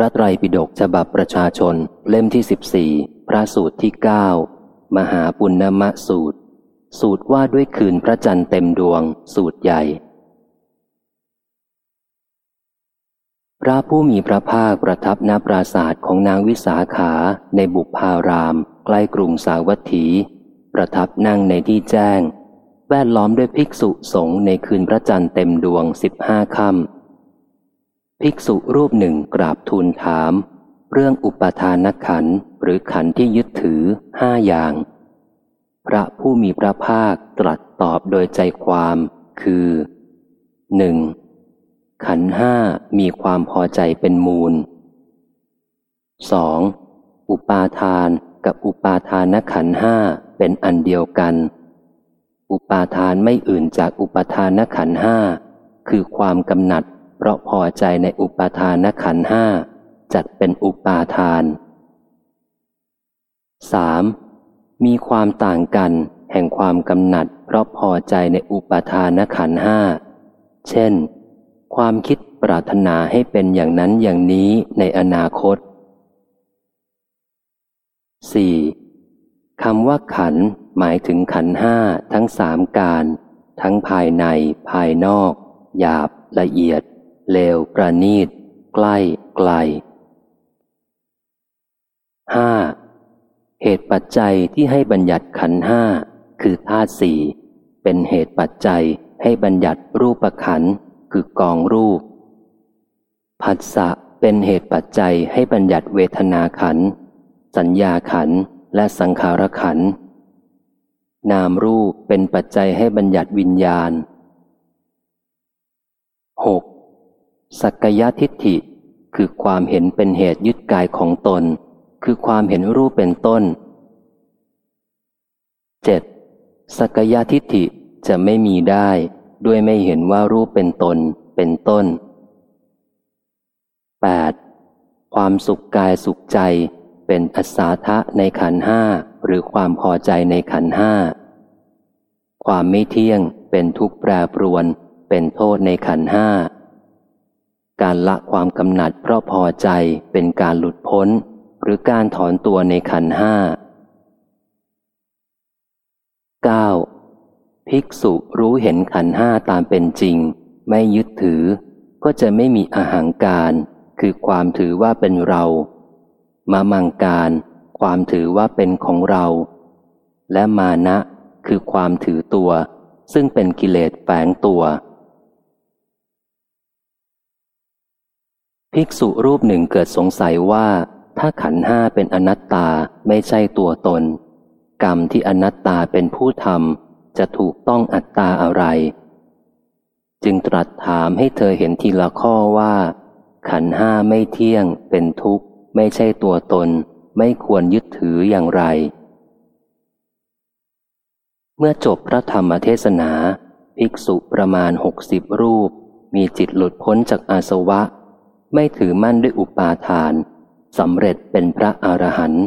พระไตรปิฎกฉบับประชาชนเล่มที่สิบสี่พระสูตรที่เก้ามหาปุณณมะสูตร สูตรว่าด้วยคืนพระจันทร์เต็มดวง สูตรใหญ่ พระผู้มีพระภาคประทับณปราศาสตร์ของนางวิสาขาในบุพาราม ใกล้กรุงสาวัตถี ประทับนั่งในที่แจ้ง แวดล้อมด้วยภิกษุสงฆ์ในคืนพระจันทร์เต็มดวงสิบห้าค่ำ ภิกษุรูปหนึ่งกราบทูลถาม เรื่องอุปทานขันหรือขันที่ยึดถือห้าอย่าง พระผู้มีพระภาคตรัสตอบโดยใจความคือหนึ่งขันห้ามีความพอใจเป็นมูล 2. อุปาทานกับอุปาทานขันห้าเป็นอันเดียวกัน อุปาทานไม่อื่นจากอุปทานขันห้าคือความกำหนัด เพราะพอใจในอุปาทานขันห้าจัดเป็นอุปาทาน 3. มีความต่างกันแห่งความกำหนัด เพราะพอใจในอุปาทานขันห้าเช่น ความคิดปรารถนาให้เป็นอย่างนั้นอย่างนี้ในอนาคต 4. คำว่าขันหมายถึงขันห้าทั้งสามการ ทั้งภายในภายนอก หยาบละเอียด เลวประณีต ใกล้ไกลห้าเหตุปัจจัยที่ให้บัญญัติขันห้าคือธาตุสี่เป็นเหตุปัจจัยให้บัญญัติรูปขันคือกองรูป ผัสสะเป็นเหตุปัจจัยให้บัญญัติเวทนาขัน สัญญาขันและสังขารขัน นามรูปเป็นปัจจัยให้บัญญัติวิญญาณหก สักยทิฏฐิ คือความเห็นเป็นเหตุยึดกายของตน คือความเห็นรูปเป็นต้น 7. สักยทิฏฐิจะไม่มีได้ ด้วยไม่เห็นว่ารูปเป็นตน เป็นต้น 8. ความสุขกายสุขใจเป็นอัศาทะในขันห้าหรือความพอใจในขันห้าความไม่เที่ยงเป็นทุกข์แปรปรวน เป็นโทษในขันห้า การละความกำหนัดเพราะพอใจเป็นการหลุดพ้น หรือการถอนตัวในขันห้า 9. ภิกษุรู้เห็นขันห้าตามเป็นจริง ไม่ยึดถือ ก็จะไม่มีอาหางการ คือความถือว่าเป็นเรา มามังการ ความถือว่าเป็นของเรา และมานะ คือความถือตัว ซึ่งเป็นกิเลสแฝงตัว ภิกษุรูปหนึ่งเกิดสงสัยว่า ถ้าขันห้าเป็นอนัตตาไม่ใช่ตัวตน กรรมที่อนัตตาเป็นผู้ทำจะถูกต้องอัตตาอะไร จึงตรัสถามให้เธอเห็นทีละข้อว่า ขันห้าไม่เที่ยง เป็นทุกข์ ไม่ใช่ตัวตน ไม่ควรยึดถืออย่างไร เมื่อจบพระธรรมเทศนา ภิกษุประมาณหกสิบรูป มีจิตหลุดพ้นจากอาสวะ ไม่ถือมั่นด้วยอุปาทานสำเร็จเป็นพระอรหันต์